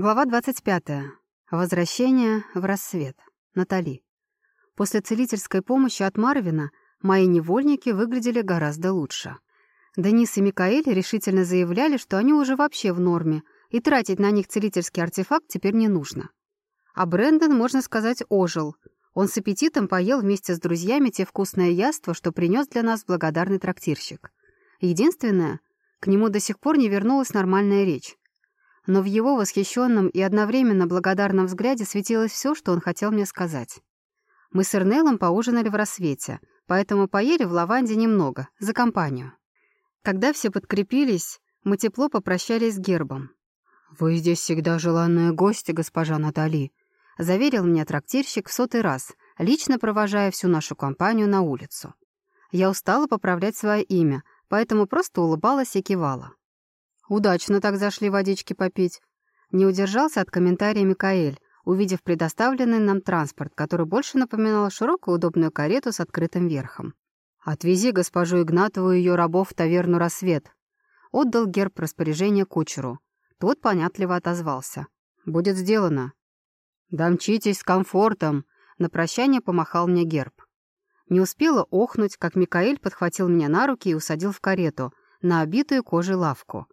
Глава 25. Возвращение в рассвет. Натали. После целительской помощи от Марвина мои невольники выглядели гораздо лучше. Денис и Микаэль решительно заявляли, что они уже вообще в норме, и тратить на них целительский артефакт теперь не нужно. А Брэндон, можно сказать, ожил. Он с аппетитом поел вместе с друзьями те вкусные яства, что принес для нас благодарный трактирщик. Единственное, к нему до сих пор не вернулась нормальная речь но в его восхищенном и одновременно благодарном взгляде светилось все, что он хотел мне сказать. Мы с Эрнелом поужинали в рассвете, поэтому поели в лаванде немного, за компанию. Когда все подкрепились, мы тепло попрощались с гербом. «Вы здесь всегда желанная гостья, госпожа Натали», — заверил мне трактирщик в сотый раз, лично провожая всю нашу компанию на улицу. Я устала поправлять свое имя, поэтому просто улыбалась и кивала. Удачно так зашли водички попить. Не удержался от комментария Микаэль, увидев предоставленный нам транспорт, который больше напоминал широкую удобную карету с открытым верхом. «Отвези госпожу Игнатову и ее рабов в таверну «Рассвет». Отдал герб распоряжения кучеру. Тот понятливо отозвался. «Будет сделано». «Домчитесь с комфортом», — на прощание помахал мне герб. Не успела охнуть, как Микаэль подхватил меня на руки и усадил в карету, на обитую кожей лавку.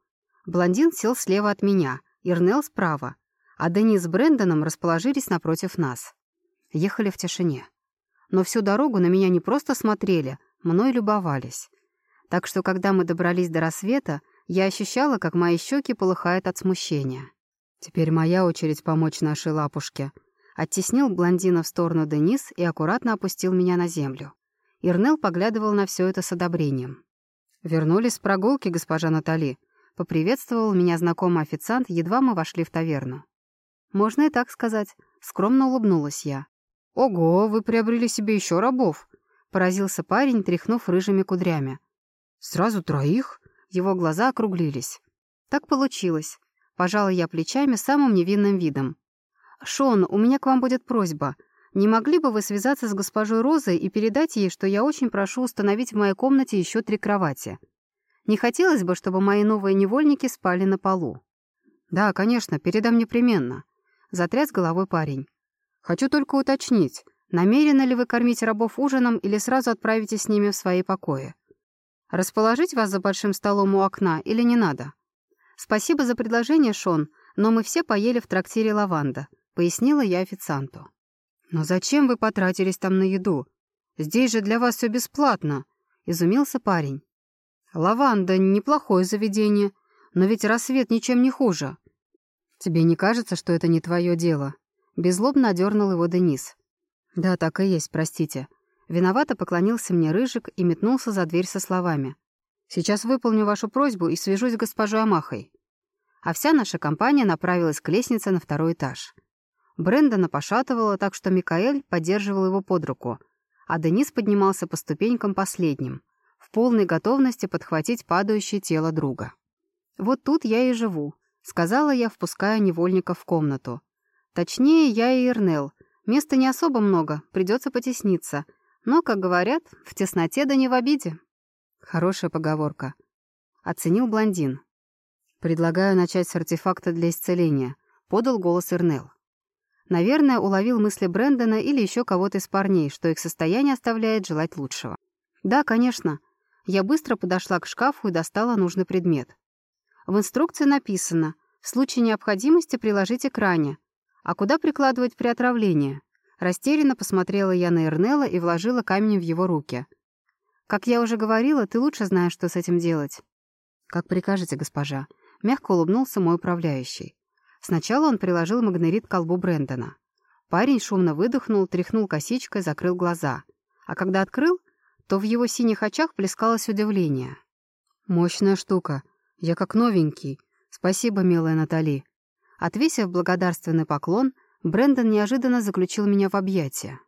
Блондин сел слева от меня, Ирнел справа, а Денис с Брэндоном расположились напротив нас. Ехали в тишине. Но всю дорогу на меня не просто смотрели, мной любовались. Так что, когда мы добрались до рассвета, я ощущала, как мои щеки полыхают от смущения. «Теперь моя очередь помочь нашей лапушке», Оттеснил блондина в сторону Денис и аккуратно опустил меня на землю. Ирнел поглядывал на все это с одобрением. «Вернулись с прогулки, госпожа Натали», Поприветствовал меня знакомый официант, едва мы вошли в таверну. «Можно и так сказать», — скромно улыбнулась я. «Ого, вы приобрели себе еще рабов!» — поразился парень, тряхнув рыжими кудрями. «Сразу троих?» — его глаза округлились. «Так получилось». Пожала я плечами самым невинным видом. «Шон, у меня к вам будет просьба. Не могли бы вы связаться с госпожой Розой и передать ей, что я очень прошу установить в моей комнате еще три кровати?» Не хотелось бы, чтобы мои новые невольники спали на полу. «Да, конечно, передам непременно», — затряс головой парень. «Хочу только уточнить, намерены ли вы кормить рабов ужином или сразу отправитесь с ними в свои покои? Расположить вас за большим столом у окна или не надо?» «Спасибо за предложение, Шон, но мы все поели в трактире «Лаванда», — пояснила я официанту. «Но зачем вы потратились там на еду? Здесь же для вас все бесплатно», — изумился парень. «Лаванда — неплохое заведение, но ведь рассвет ничем не хуже». «Тебе не кажется, что это не твое дело?» Безлобно одернул его Денис. «Да, так и есть, простите». Виновато поклонился мне Рыжик и метнулся за дверь со словами. «Сейчас выполню вашу просьбу и свяжусь с госпожой Амахой». А вся наша компания направилась к лестнице на второй этаж. Брэндона пошатывало так, что Микаэль поддерживал его под руку, а Денис поднимался по ступенькам последним — полной готовности подхватить падающее тело друга. «Вот тут я и живу», — сказала я, впуская невольника в комнату. «Точнее, я и Ирнел. Места не особо много, придется потесниться. Но, как говорят, в тесноте да не в обиде». Хорошая поговорка. Оценил блондин. «Предлагаю начать с артефакта для исцеления», — подал голос Ирнел. Наверное, уловил мысли Брэндона или еще кого-то из парней, что их состояние оставляет желать лучшего. «Да, конечно. Я быстро подошла к шкафу и достала нужный предмет. В инструкции написано «В случае необходимости приложить экране». А куда прикладывать при отравлении? Растерянно посмотрела я на Эрнела и вложила камень в его руки. «Как я уже говорила, ты лучше знаешь, что с этим делать». «Как прикажете, госпожа», — мягко улыбнулся мой управляющий. Сначала он приложил магнерит к колбу Брэндона. Парень шумно выдохнул, тряхнул косичкой, закрыл глаза. А когда открыл, то в его синих очах плескалось удивление. «Мощная штука. Я как новенький. Спасибо, милая Натали». Отвесив благодарственный поклон, Брэндон неожиданно заключил меня в объятия.